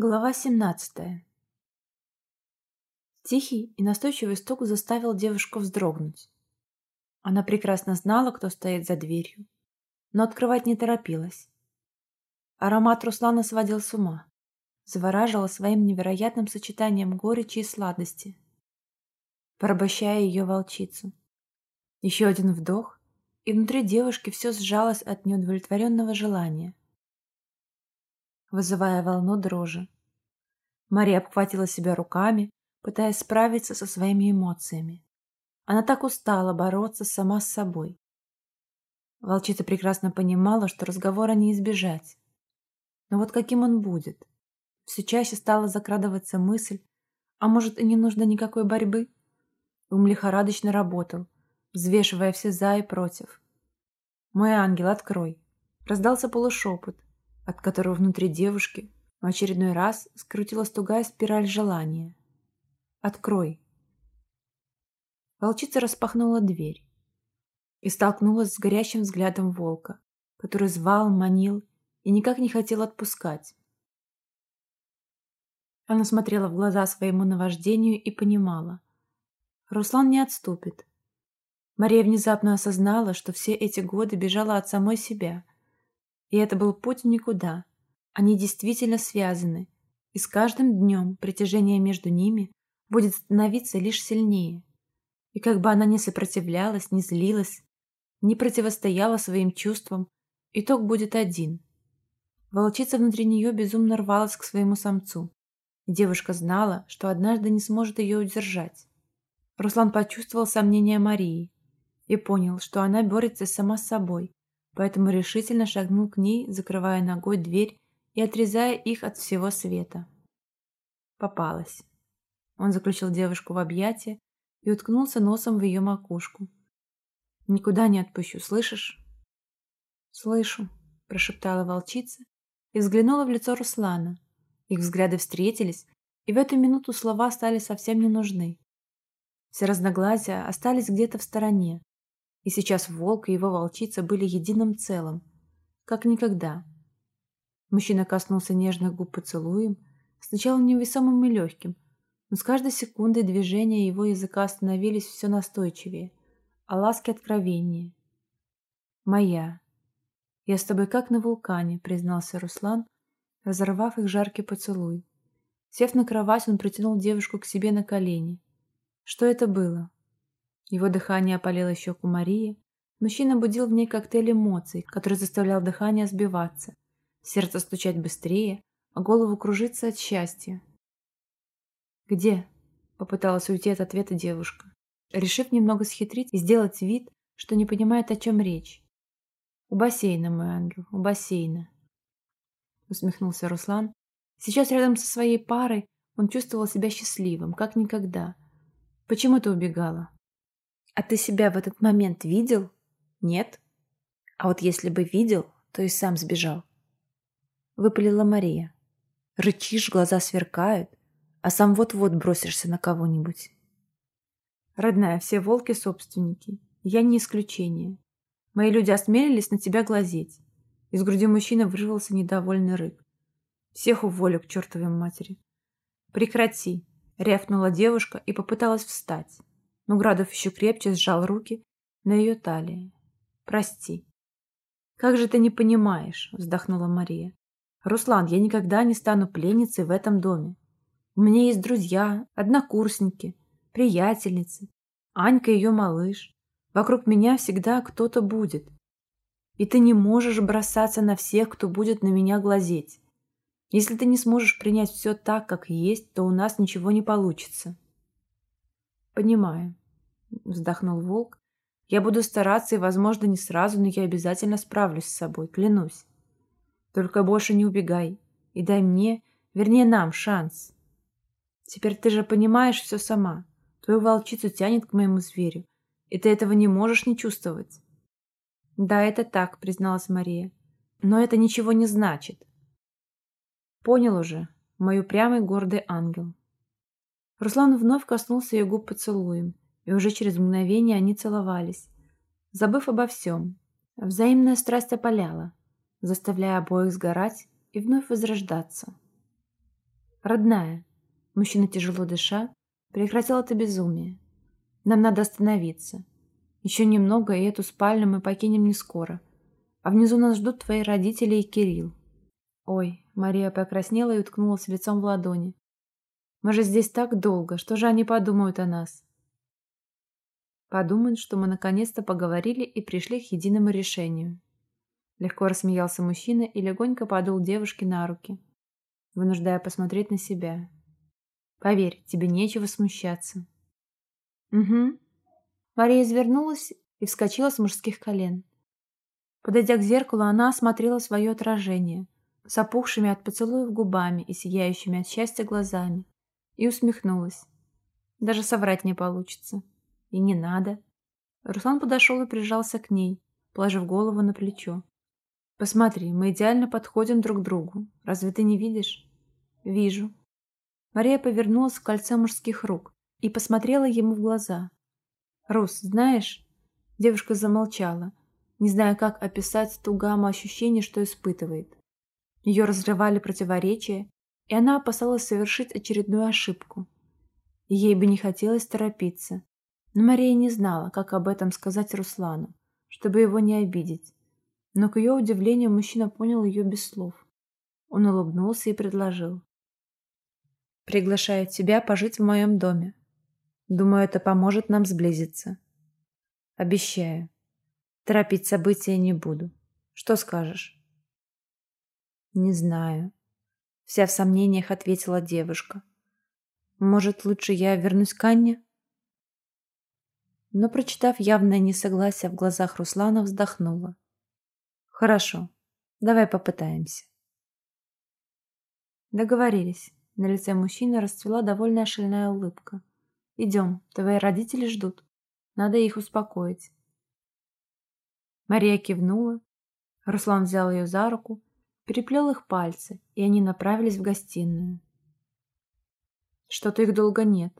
Глава 17. Тихий и настойчивый стук заставил девушку вздрогнуть. Она прекрасно знала, кто стоит за дверью, но открывать не торопилась. Аромат Руслана сводил с ума, завораживал своим невероятным сочетанием горечи и сладости, порабощая ее волчицу. Еще один вдох, и внутри девушки все сжалось от неудовлетворенного желания вызывая волну дрожи. Мария обхватила себя руками, пытаясь справиться со своими эмоциями. Она так устала бороться сама с собой. Волчица прекрасно понимала, что разговора не избежать. Но вот каким он будет? Все чаще стала закрадываться мысль, а может и не нужно никакой борьбы? Ум лихорадочно работал, взвешивая все за и против. «Мой ангел, открой!» Раздался полушепот, от которого внутри девушки в очередной раз скрутилась тугая спираль желания. «Открой!» Волчица распахнула дверь и столкнулась с горящим взглядом волка, который звал, манил и никак не хотел отпускать. Она смотрела в глаза своему наваждению и понимала. Руслан не отступит. Мария внезапно осознала, что все эти годы бежала от самой себя – и это был путь никуда. Они действительно связаны, и с каждым днем притяжение между ними будет становиться лишь сильнее. И как бы она ни сопротивлялась, ни злилась, ни противостояла своим чувствам, итог будет один. Волчица внутри нее безумно рвалась к своему самцу. И девушка знала, что однажды не сможет ее удержать. Руслан почувствовал сомнения Марии и понял, что она борется сама с собой, поэтому решительно шагнул к ней, закрывая ногой дверь и отрезая их от всего света. Попалась. Он заключил девушку в объятия и уткнулся носом в ее макушку. «Никуда не отпущу, слышишь?» «Слышу», – прошептала волчица и взглянула в лицо Руслана. Их взгляды встретились, и в эту минуту слова стали совсем не нужны. Все разногласия остались где-то в стороне, и сейчас волк и его волчица были единым целым, как никогда. Мужчина коснулся нежных губ поцелуем, сначала невесомым и легким, но с каждой секундой движения его языка становились все настойчивее, а ласки откровеннее. «Моя. Я с тобой как на вулкане», — признался Руслан, разорвав их жаркий поцелуй. Сев на кровать, он притянул девушку к себе на колени. Что это было? Его дыхание опалило щеку Марии. Мужчина будил в ней коктейль эмоций, который заставлял дыхание сбиваться, сердце стучать быстрее, а голову кружиться от счастья. «Где?» — попыталась уйти от ответа девушка, решив немного схитрить и сделать вид, что не понимает, о чем речь. «У бассейна, мой ангел, у бассейна», — усмехнулся Руслан. Сейчас рядом со своей парой он чувствовал себя счастливым, как никогда. «Почему ты убегала?» А ты себя в этот момент видел? Нет? А вот если бы видел, то и сам сбежал. Выпалила Мария. Рычишь, глаза сверкают, а сам вот-вот бросишься на кого-нибудь. Родная, все волки собственники. Я не исключение. Мои люди осмелились на тебя глазеть. Из груди мужчины вырвался недовольный рык. Всех уволю к чертовой матери. Прекрати, рявкнула девушка и попыталась встать но Градов еще крепче сжал руки на ее талии. «Прости». «Как же ты не понимаешь?» – вздохнула Мария. «Руслан, я никогда не стану пленницей в этом доме. У меня есть друзья, однокурсники, приятельницы, Анька ее малыш. Вокруг меня всегда кто-то будет. И ты не можешь бросаться на всех, кто будет на меня глазеть. Если ты не сможешь принять все так, как есть, то у нас ничего не получится». «Понимаю», — вздохнул волк. «Я буду стараться, и, возможно, не сразу, но я обязательно справлюсь с собой, клянусь. Только больше не убегай и дай мне, вернее нам, шанс. Теперь ты же понимаешь все сама. Твою волчицу тянет к моему зверю, и ты этого не можешь не чувствовать». «Да, это так», — призналась Мария. «Но это ничего не значит». «Понял уже, мой упрямый гордый ангел». Руслан вновь коснулся ее губ поцелуем, и уже через мгновение они целовались, забыв обо всем. Взаимная страсть опаляла, заставляя обоих сгорать и вновь возрождаться. Родная. Мужчина, тяжело дыша, прекратил это безумие. Нам надо остановиться. Еще немного, и эту спальню мы покинем не скоро. А внизу нас ждут твои родители и Кирилл. Ой, Мария покраснела и уткнулась лицом в ладони. Мы же здесь так долго, что же они подумают о нас? Подумают, что мы наконец-то поговорили и пришли к единому решению. Легко рассмеялся мужчина и легонько подул девушке на руки, вынуждая посмотреть на себя. Поверь, тебе нечего смущаться. Угу. Мария извернулась и вскочила с мужских колен. Подойдя к зеркалу, она осмотрела свое отражение с опухшими от поцелуев губами и сияющими от счастья глазами и усмехнулась. Даже соврать не получится. И не надо. Руслан подошел и прижался к ней, положив голову на плечо. Посмотри, мы идеально подходим друг к другу. Разве ты не видишь? Вижу. Мария повернулась в кольце мужских рук и посмотрела ему в глаза. Рус, знаешь... Девушка замолчала, не зная, как описать ту гамму ощущений, что испытывает. Ее разрывали противоречия, и она опасалась совершить очередную ошибку. Ей бы не хотелось торопиться, но Мария не знала, как об этом сказать Руслану, чтобы его не обидеть. Но к ее удивлению мужчина понял ее без слов. Он улыбнулся и предложил. «Приглашаю тебя пожить в моем доме. Думаю, это поможет нам сблизиться. Обещаю. Торопить события не буду. Что скажешь?» «Не знаю», — вся в сомнениях ответила девушка. «Может, лучше я вернусь к Анне?» Но, прочитав явное несогласие в глазах Руслана, вздохнула. «Хорошо, давай попытаемся». Договорились. На лице мужчины расцвела довольная шальная улыбка. «Идем, твои родители ждут. Надо их успокоить». Мария кивнула. Руслан взял ее за руку, переплел их пальцы, и они направились в гостиную. Что-то их долго нет.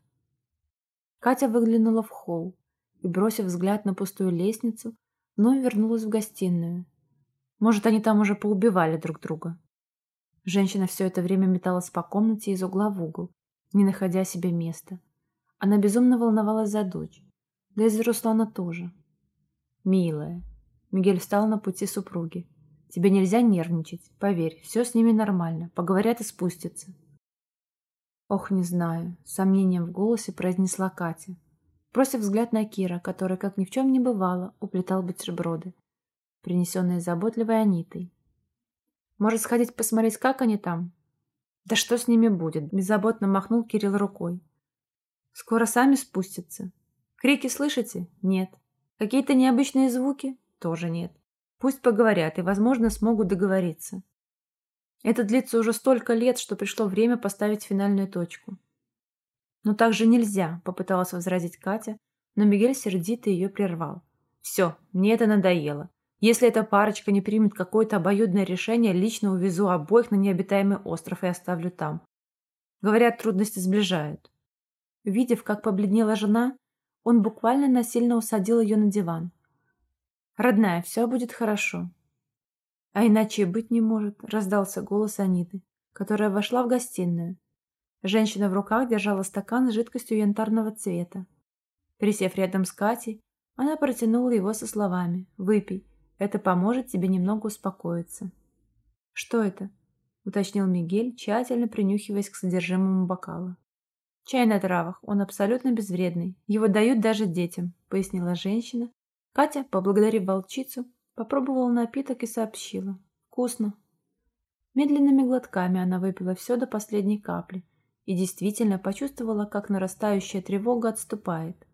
Катя выглянула в холл и, бросив взгляд на пустую лестницу, вновь вернулась в гостиную. Может, они там уже поубивали друг друга. Женщина все это время металась по комнате из угла в угол, не находя себе места. Она безумно волновалась за дочь. Да и за Руслана тоже. «Милая», — Мигель встал на пути супруги. «Тебе нельзя нервничать. Поверь, все с ними нормально. Поговорят и спустятся». «Ох, не знаю», — с сомнением в голосе произнесла Катя бросив взгляд на Кира, который, как ни в чем не бывало, уплетал бутерброды, принесенные заботливой Анитой. «Может, сходить посмотреть, как они там?» «Да что с ними будет?» – беззаботно махнул Кирилл рукой. «Скоро сами спустятся. Крики слышите? Нет. Какие-то необычные звуки? Тоже нет. Пусть поговорят и, возможно, смогут договориться. Это длится уже столько лет, что пришло время поставить финальную точку. «Но так же нельзя», — попыталась возразить Катя, но Мигель сердито ее прервал. «Все, мне это надоело. Если эта парочка не примет какое-то обоюдное решение, лично увезу обоих на необитаемый остров и оставлю там. Говорят, трудности сближают». Видев, как побледнела жена, он буквально насильно усадил ее на диван. «Родная, все будет хорошо». «А иначе быть не может», — раздался голос Аниты, которая вошла в гостиную. Женщина в руках держала стакан с жидкостью янтарного цвета. Присев рядом с Катей, она протянула его со словами «Выпей, это поможет тебе немного успокоиться». «Что это?» — уточнил Мигель, тщательно принюхиваясь к содержимому бокала. «Чай на травах, он абсолютно безвредный. Его дают даже детям», — пояснила женщина. Катя, поблагодарив волчицу, попробовала напиток и сообщила. «Вкусно». Медленными глотками она выпила все до последней капли — и действительно почувствовала, как нарастающая тревога отступает.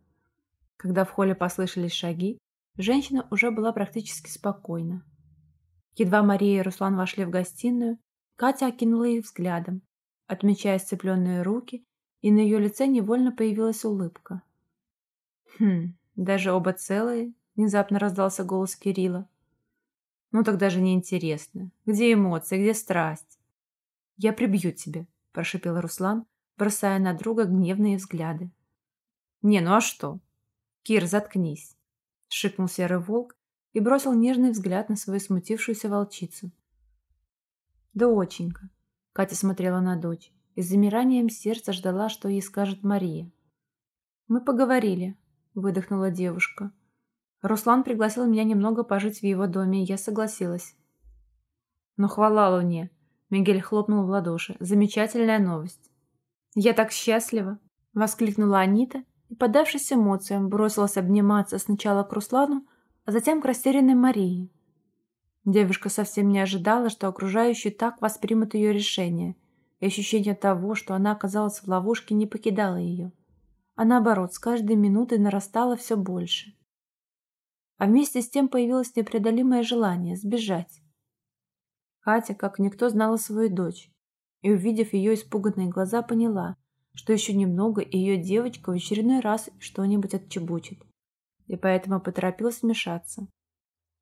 Когда в холле послышались шаги, женщина уже была практически спокойна. Едва Мария и Руслан вошли в гостиную, Катя окинула их взглядом, отмечая сцепленные руки, и на ее лице невольно появилась улыбка. «Хм, даже оба целые?» — внезапно раздался голос Кирилла. «Ну тогда же неинтересно. Где эмоции, где страсть?» «Я прибью тебя», прошипел Руслан, бросая на друга гневные взгляды. «Не, ну а что?» «Кир, заткнись!» — шикнул серый волк и бросил нежный взгляд на свою смутившуюся волчицу. «Доченька!» — Катя смотрела на дочь. и с замиранием сердца ждала, что ей скажет Мария. «Мы поговорили», — выдохнула девушка. Руслан пригласил меня немного пожить в его доме, и я согласилась. «Ну, хвала Луне!» — Мигель хлопнул в ладоши. «Замечательная новость!» «Я так счастлива!» — воскликнула Анита и, поддавшись эмоциям, бросилась обниматься сначала к Руслану, а затем к растерянной Марии. Девушка совсем не ожидала, что окружающие так воспримут ее решение, и ощущение того, что она оказалась в ловушке, не покидало ее. А наоборот, с каждой минутой нарастало все больше. А вместе с тем появилось непреодолимое желание сбежать. Катя, как никто, знала свою дочь, и, увидев ее испуганные глаза, поняла, что еще немного, и ее девочка в очередной раз что-нибудь отчебучит, и поэтому поторопилась вмешаться.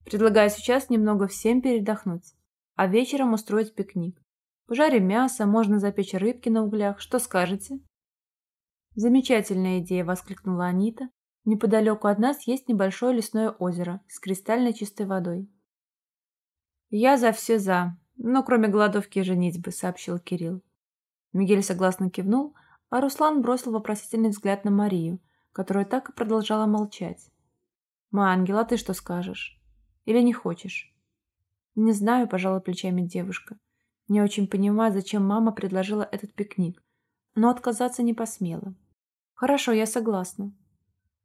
Предлагаю сейчас немного всем передохнуть, а вечером устроить пикник. Пожарим мясо, можно запечь рыбки на углях. Что скажете? Замечательная идея, воскликнула Анита. Неподалеку от нас есть небольшое лесное озеро с кристально чистой водой. Я за все за, но кроме голодовки и женитьбы, сообщил Кирилл. Мигель согласно кивнул, а Руслан бросил вопросительный взгляд на Марию, которая так и продолжала молчать. «Ма, ангел, а ты что скажешь?» Или не хочешь?» «Не знаю», – пожала плечами девушка. «Не очень понимаю, зачем мама предложила этот пикник, но отказаться не посмела». «Хорошо, я согласна».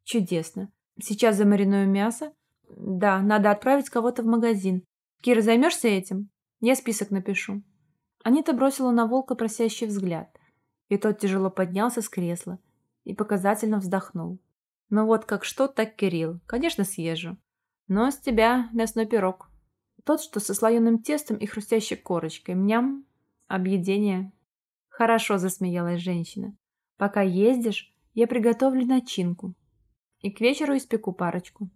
«Чудесно. Сейчас замариную мясо. Да, надо отправить кого-то в магазин. Кира, займешься этим? Я список напишу». Анита бросила на волка просящий взгляд, и тот тяжело поднялся с кресла и показательно вздохнул. «Ну вот как что, так Кирилл. Конечно, съезжу. Но с тебя мясной пирог. Тот, что со слоеным тестом и хрустящей корочкой. Мням. Объедение. Хорошо, засмеялась женщина. Пока ездишь, я приготовлю начинку. И к вечеру испеку парочку.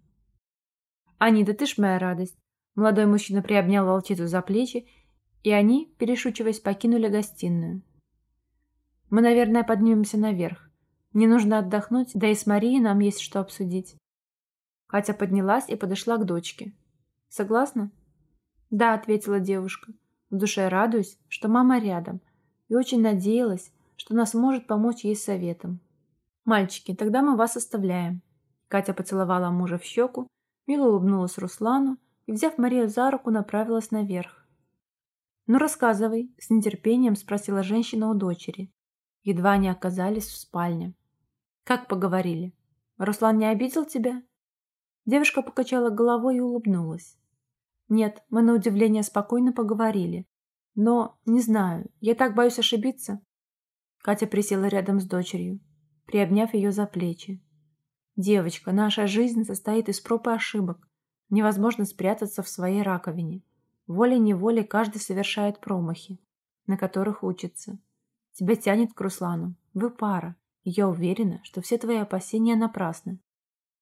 Анида, ты ж моя радость. Молодой мужчина приобнял волчицу за плечи, и они, перешучиваясь, покинули гостиную. Мы, наверное, поднимемся наверх. Мне нужно отдохнуть, да и с Марией нам есть что обсудить. Катя поднялась и подошла к дочке. «Согласна?» «Да», — ответила девушка. В душе радуюсь, что мама рядом, и очень надеялась, что она сможет помочь ей советом. «Мальчики, тогда мы вас оставляем». Катя поцеловала мужа в щеку, мило улыбнулась Руслану взяв Марию за руку, направилась наверх. «Ну, рассказывай», — с нетерпением спросила женщина у дочери. Едва они оказались в спальне. «Как поговорили? Руслан не обидел тебя?» Девушка покачала головой и улыбнулась. Нет, мы на удивление спокойно поговорили. Но, не знаю, я так боюсь ошибиться. Катя присела рядом с дочерью, приобняв ее за плечи. Девочка, наша жизнь состоит из проб и ошибок. Невозможно спрятаться в своей раковине. Волей-неволей каждый совершает промахи, на которых учится. Тебя тянет к Руслану. Вы пара. Я уверена, что все твои опасения напрасны.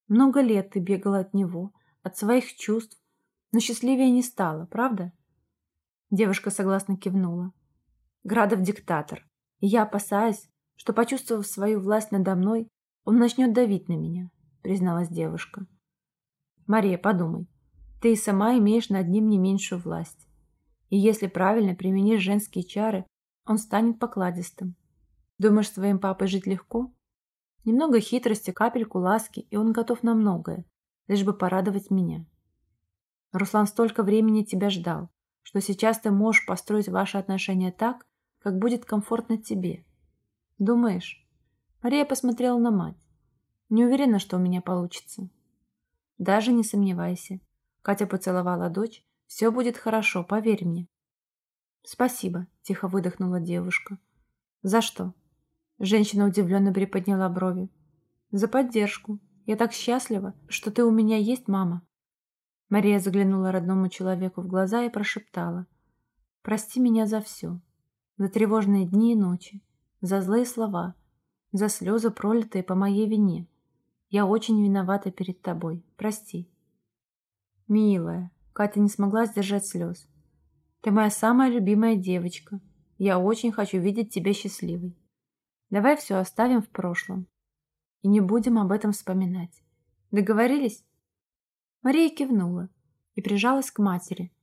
Много лет ты бегала от него, от своих чувств, но счастливее не стала, правда? Девушка согласно кивнула. Градов диктатор, и я опасаюсь, что, почувствовав свою власть надо мной, он начнет давить на меня, призналась девушка. Мария, подумай, ты и сама имеешь над ним не меньшую власть. И если правильно применишь женские чары, он станет покладистым. Думаешь, с твоим папой жить легко? Немного хитрости, капельку ласки, и он готов на многое, лишь бы порадовать меня. Руслан столько времени тебя ждал, что сейчас ты можешь построить ваши отношения так, как будет комфортно тебе. Думаешь? Мария посмотрела на мать. Не уверена, что у меня получится. Даже не сомневайся. Катя поцеловала дочь. Все будет хорошо, поверь мне. Спасибо, тихо выдохнула девушка. За что? Женщина удивленно приподняла брови. «За поддержку. Я так счастлива, что ты у меня есть, мама». Мария заглянула родному человеку в глаза и прошептала. «Прости меня за все. За тревожные дни и ночи. За злые слова. За слезы, пролитые по моей вине. Я очень виновата перед тобой. Прости». «Милая», Катя не смогла сдержать слез. «Ты моя самая любимая девочка. Я очень хочу видеть тебя счастливой. Давай все оставим в прошлом. И не будем об этом вспоминать. Договорились?» Мария кивнула и прижалась к матери.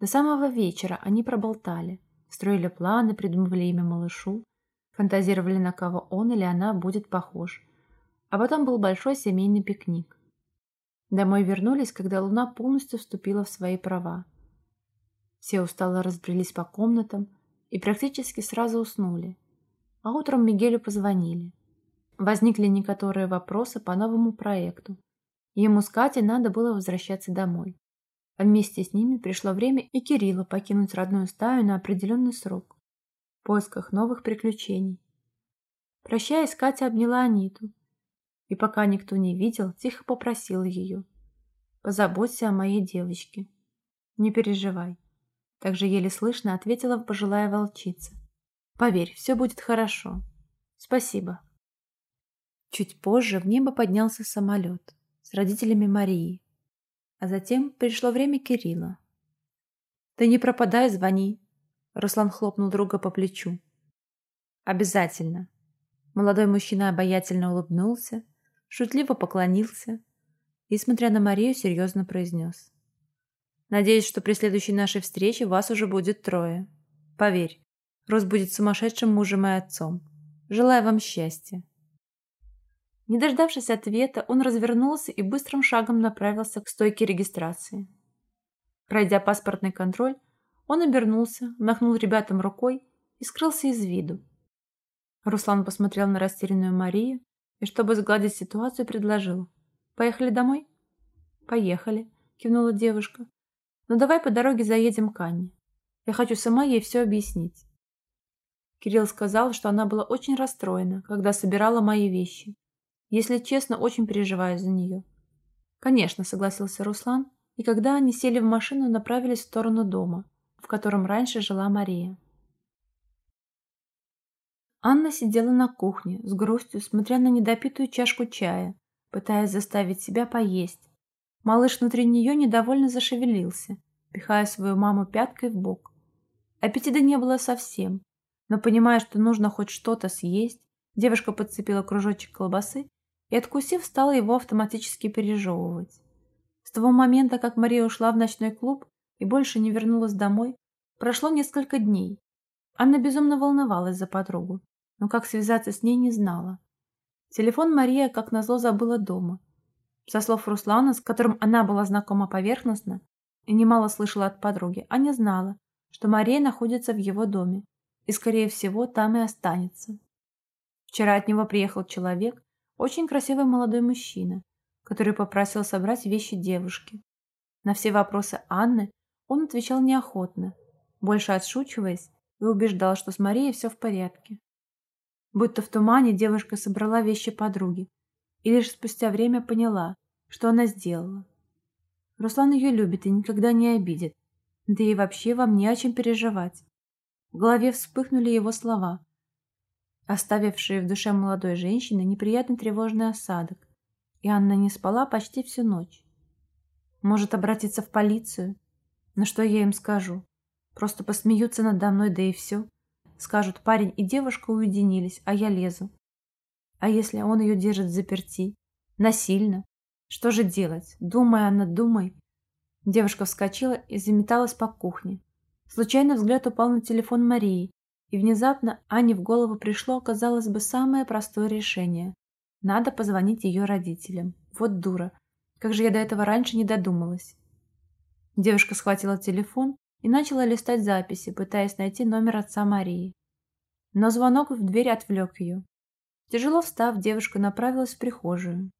До самого вечера они проболтали, Строили планы, придумывали имя малышу, фантазировали, на кого он или она будет похож. А потом был большой семейный пикник. Домой вернулись, когда луна полностью вступила в свои права. Все устало разбрелись по комнатам и практически сразу уснули. А утром Мигелю позвонили. Возникли некоторые вопросы по новому проекту. Ему с Катей надо было возвращаться домой. А вместе с ними пришло время и Кирилла покинуть родную стаю на определенный срок в поисках новых приключений. Прощаясь, Катя обняла Аниту и, пока никто не видел, тихо попросила ее «Позаботься о моей девочке. Не переживай». Также еле слышно ответила пожилая волчица. «Поверь, все будет хорошо. Спасибо». Чуть позже в небо поднялся самолет с родителями Марии. А затем пришло время Кирилла. «Ты не пропадай, звони!» Руслан хлопнул друга по плечу. «Обязательно!» Молодой мужчина обаятельно улыбнулся, шутливо поклонился и, смотря на Марию, серьезно произнес. «Надеюсь, что при следующей нашей встрече вас уже будет трое. Поверь, Рос будет сумасшедшим мужем и отцом. Желаю вам счастья!» Не дождавшись ответа, он развернулся и быстрым шагом направился к стойке регистрации. Пройдя паспортный контроль, он обернулся, махнул ребятам рукой и скрылся из виду. Руслан посмотрел на растерянную Марию и, чтобы сгладить ситуацию, предложил. «Поехали домой?» «Поехали», — кивнула девушка. «Но давай по дороге заедем к Анне. Я хочу сама ей все объяснить». Кирилл сказал, что она была очень расстроена, когда собирала мои вещи, если честно, очень переживаю за нее. Конечно, согласился Руслан, и когда они сели в машину, направились в сторону дома, в котором раньше жила Мария. Анна сидела на кухне, с грустью, смотря на недопитую чашку чая, пытаясь заставить себя поесть. Малыш внутри нее недовольно зашевелился, пихая свою маму пяткой в бок. Аппетита не было совсем, но, понимая, что нужно хоть что-то съесть, девушка подцепила кружочек колбасы и, откусив, стала его автоматически пережевывать. С того момента, как Мария ушла в ночной клуб и больше не вернулась домой, прошло несколько дней. Анна безумно волновалась за подругу, но как связаться с ней не знала. Телефон Мария, как назло, забыла дома. Со слов Руслана, с которым она была знакома поверхностно и немало слышала от подруги, Аня знала, что Мария находится в его доме и, скорее всего, там и останется. Вчера от него приехал человек, очень красивый молодой мужчина, который попросил собрать вещи девушки. На все вопросы Анны он отвечал неохотно, больше отшучиваясь и убеждал, что с Марией все в порядке. Будто в тумане девушка собрала вещи подруги и лишь спустя время поняла, что она сделала. Руслан ее любит и никогда не обидит, да и вообще вам не о чем переживать. В голове вспыхнули его слова, оставившие в душе молодой женщины неприятный тревожный осадок, и Анна не спала почти всю ночь. Может обратиться в полицию? Но что я им скажу? Просто посмеются надо мной, да и все. Скажут, парень и девушка уединились, а я лезу. А если он ее держит в заперти? Насильно? Что же делать? Думай, Анна, думай. Девушка вскочила и заметалась по кухне. Случайно взгляд упал на телефон Марии, и внезапно Ане в голову пришло, казалось бы, самое простое решение. Надо позвонить ее родителям. Вот дура. Как же я до этого раньше не додумалась. Девушка схватила телефон и начала листать записи, пытаясь найти номер отца Марии. Но звонок в дверь отвлек ее. Тяжело встав, девушка направилась в прихожую.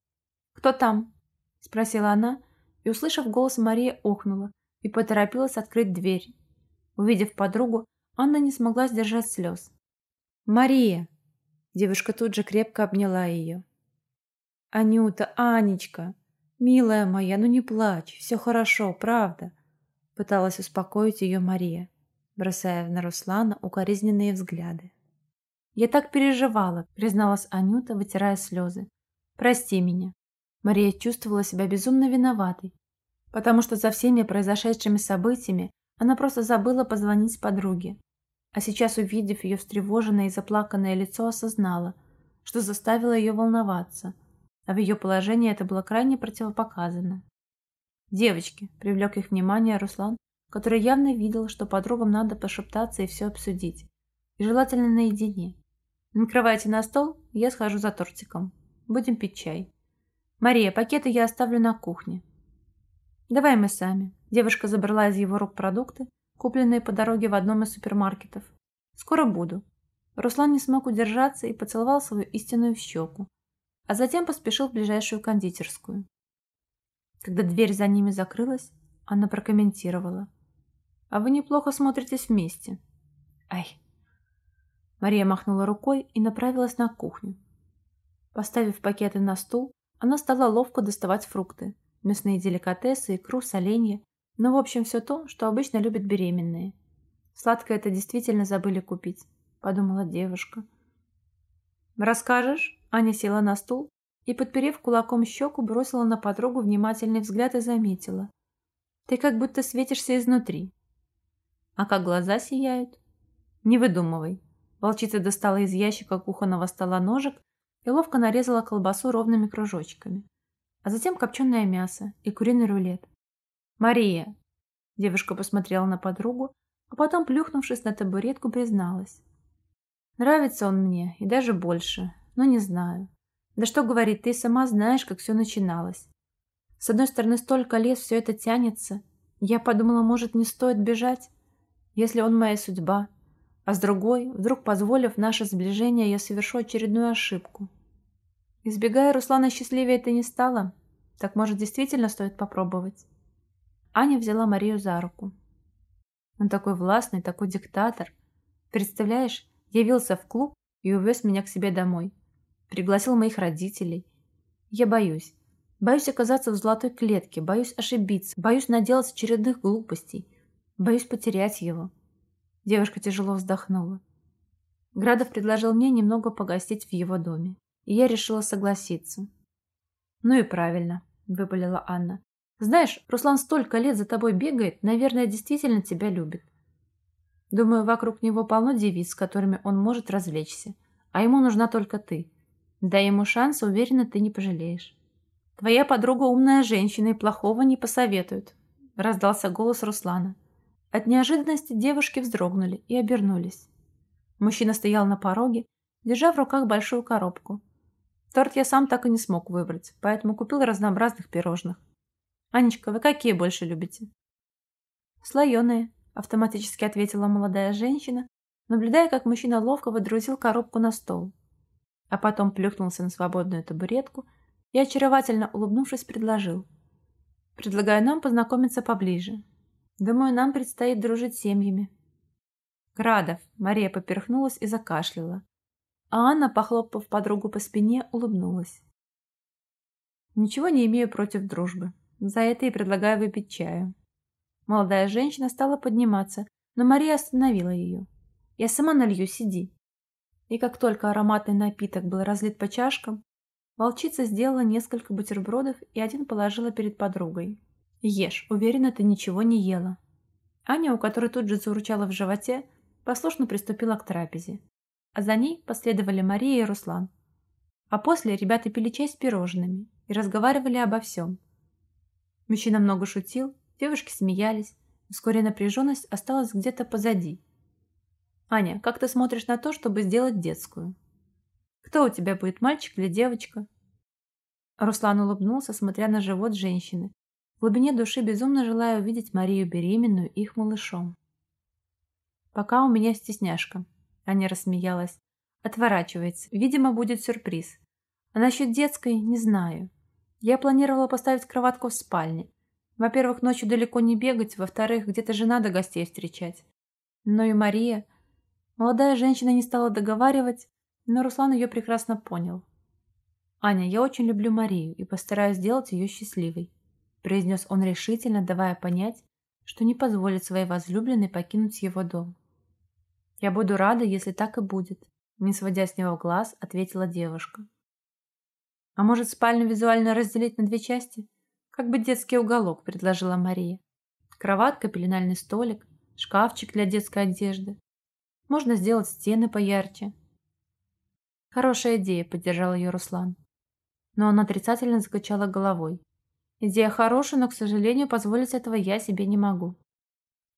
«Кто там?» – спросила она, и, услышав голос Марии, охнула и поторопилась открыть дверь. Увидев подругу, Анна не смогла сдержать слез. «Мария!» Девушка тут же крепко обняла ее. «Анюта, Анечка! Милая моя, ну не плачь, все хорошо, правда!» Пыталась успокоить ее Мария, бросая на Руслана укоризненные взгляды. «Я так переживала», — призналась Анюта, вытирая слезы. «Прости меня». Мария чувствовала себя безумно виноватой, потому что за всеми произошедшими событиями она просто забыла позвонить подруге. А сейчас, увидев ее встревоженное и заплаканное лицо, осознала, что заставило ее волноваться, а в ее положении это было крайне противопоказано. «Девочки», — привлек их внимание Руслан, который явно видел, что подругам надо пошептаться и все обсудить. И желательно наедине. Накрывайте на стол, я схожу за тортиком. Будем пить чай. Мария, пакеты я оставлю на кухне. Давай мы сами. Девушка забрала из его рук продукты, купленные по дороге в одном из супермаркетов. Скоро буду. Руслан не смог удержаться и поцеловал свою истинную в щеку, а затем поспешил в ближайшую кондитерскую. Когда дверь за ними закрылась, она прокомментировала. «А вы неплохо смотритесь вместе». «Ай!» Мария махнула рукой и направилась на кухню. Поставив пакеты на стул, она стала ловко доставать фрукты, мясные деликатесы, икру, соленья, ну, в общем, все то, что обычно любят беременные. Сладкое это действительно забыли купить, подумала девушка. «Расскажешь?» Аня села на стул и, подперев кулаком щеку, бросила на подругу внимательный взгляд и заметила. «Ты как будто светишься изнутри». «А как глаза сияют?» «Не выдумывай». Волчица достала из ящика кухонного стола ножик и ловко нарезала колбасу ровными кружочками, а затем копченое мясо и куриный рулет. «Мария!» Девушка посмотрела на подругу, а потом, плюхнувшись на табуретку, призналась. «Нравится он мне, и даже больше, но не знаю. Да что говорить, ты сама знаешь, как все начиналось. С одной стороны, столько лет все это тянется. Я подумала, может, не стоит бежать, если он моя судьба. А с другой, вдруг позволив наше сближение, я совершу очередную ошибку. Избегая Руслана счастливее ты не стала, так может, действительно стоит попробовать?» Аня взяла Марию за руку. Он такой властный, такой диктатор. Представляешь, явился в клуб и увез меня к себе домой. Пригласил моих родителей. Я боюсь. Боюсь оказаться в золотой клетке, боюсь ошибиться, боюсь наделать очередных глупостей, боюсь потерять его. Девушка тяжело вздохнула. Градов предложил мне немного погостить в его доме, и я решила согласиться. «Ну и правильно», — выпалила Анна. Знаешь, Руслан столько лет за тобой бегает, наверное, действительно тебя любит. Думаю, вокруг него полно девиц, с которыми он может развлечься. А ему нужна только ты. Дай ему шанс, уверена, ты не пожалеешь. Твоя подруга умная женщина и плохого не посоветует. Раздался голос Руслана. От неожиданности девушки вздрогнули и обернулись. Мужчина стоял на пороге, держа в руках большую коробку. Торт я сам так и не смог выбрать, поэтому купил разнообразных пирожных. «Анечка, вы какие больше любите?» «Слоеные», — автоматически ответила молодая женщина, наблюдая, как мужчина ловко выдрузил коробку на стол. А потом плюхнулся на свободную табуретку и, очаровательно улыбнувшись, предложил. «Предлагаю нам познакомиться поближе. Думаю, нам предстоит дружить семьями». «Градов!» — Мария поперхнулась и закашляла. А Анна, похлопав подругу по спине, улыбнулась. «Ничего не имею против дружбы», за это и предлагаю выпить чаю. Молодая женщина стала подниматься, но Мария остановила ее. «Я сама налью, сиди». И как только ароматный напиток был разлит по чашкам, волчица сделала несколько бутербродов и один положила перед подругой. «Ешь, уверена, ты ничего не ела». Аня, у которой тут же заурчала в животе, послушно приступила к трапезе. А за ней последовали Мария и Руслан. А после ребята пили чай с пирожными и разговаривали обо всем – Мужчина много шутил, девушки смеялись, вскоре напряженность осталась где-то позади. «Аня, как ты смотришь на то, чтобы сделать детскую? Кто у тебя будет, мальчик или девочка?» Руслан улыбнулся, смотря на живот женщины. В глубине души безумно желая увидеть Марию беременную их малышом. «Пока у меня стесняшка», — Аня рассмеялась. «Отворачивается. Видимо, будет сюрприз. А насчет детской не знаю. Я планировала поставить кроватку в спальне. Во-первых, ночью далеко не бегать, во-вторых, где-то же надо гостей встречать. Но и Мария... Молодая женщина не стала договаривать, но Руслан ее прекрасно понял. «Аня, я очень люблю Марию и постараюсь сделать ее счастливой», произнес он решительно, давая понять, что не позволит своей возлюбленной покинуть его дом. «Я буду рада, если так и будет», не сводя с него глаз, ответила девушка. А может, спальню визуально разделить на две части? Как бы детский уголок, предложила Мария. Кроватка, пеленальный столик, шкафчик для детской одежды. Можно сделать стены поярче. Хорошая идея, поддержал ее Руслан. Но он отрицательно закачала головой. Идея хорошая, но, к сожалению, позволить этого я себе не могу.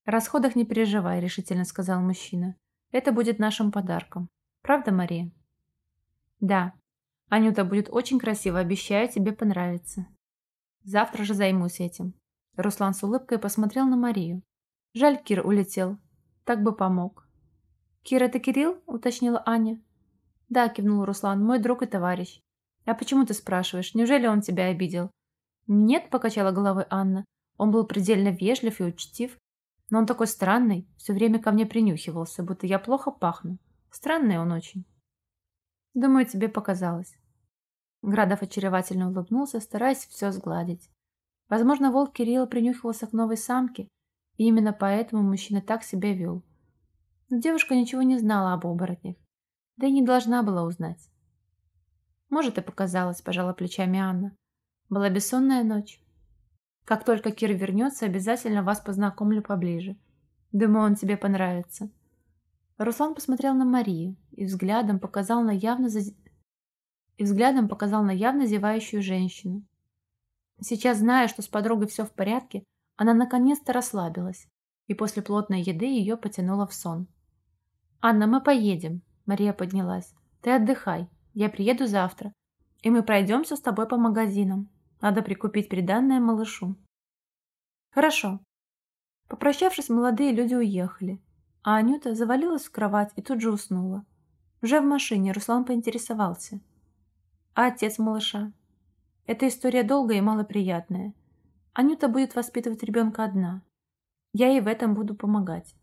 Расходах не переживай, решительно сказал мужчина. Это будет нашим подарком. Правда, Мария? Да. Анюта будет очень красиво, обещаю, тебе понравится. Завтра же займусь этим. Руслан с улыбкой посмотрел на Марию. Жаль, Кир улетел. Так бы помог. «Кир, это Кирилл?» – уточнила Аня. «Да», – кивнул Руслан, – «мой друг и товарищ». «А почему ты спрашиваешь? Неужели он тебя обидел?» «Нет», – покачала головой Анна. «Он был предельно вежлив и учтив. Но он такой странный, все время ко мне принюхивался, будто я плохо пахну. Странный он очень». «Думаю, тебе показалось». Градов очаровательно улыбнулся, стараясь все сгладить. Возможно, волк Кирилла принюхивался к новой самке, и именно поэтому мужчина так себя вел. Но девушка ничего не знала об оборотнях, да и не должна была узнать. Может, и показалось, пожала плечами Анна. Была бессонная ночь. Как только Кир вернется, обязательно вас познакомлю поближе. Думаю, он тебе понравится. Руслан посмотрел на Марию и взглядом показал на явно заз... и взглядом показал на явно зевающую женщину. Сейчас, зная, что с подругой все в порядке, она наконец-то расслабилась, и после плотной еды ее потянуло в сон. «Анна, мы поедем», — Мария поднялась. «Ты отдыхай, я приеду завтра, и мы пройдемся с тобой по магазинам. Надо прикупить приданное малышу». «Хорошо». Попрощавшись, молодые люди уехали, а Анюта завалилась в кровать и тут же уснула. Уже в машине Руслан поинтересовался. «А отец малыша?» Эта история долгая и малоприятная. Анюта будет воспитывать ребенка одна. Я ей в этом буду помогать.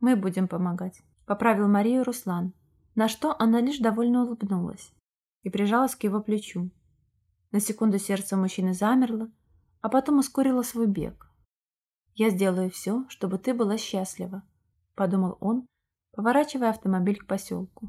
Мы будем помогать, поправил Марию Руслан, на что она лишь довольно улыбнулась и прижалась к его плечу. На секунду сердце мужчины замерло, а потом ускорило свой бег. «Я сделаю все, чтобы ты была счастлива», — подумал он, поворачивая автомобиль к поселку.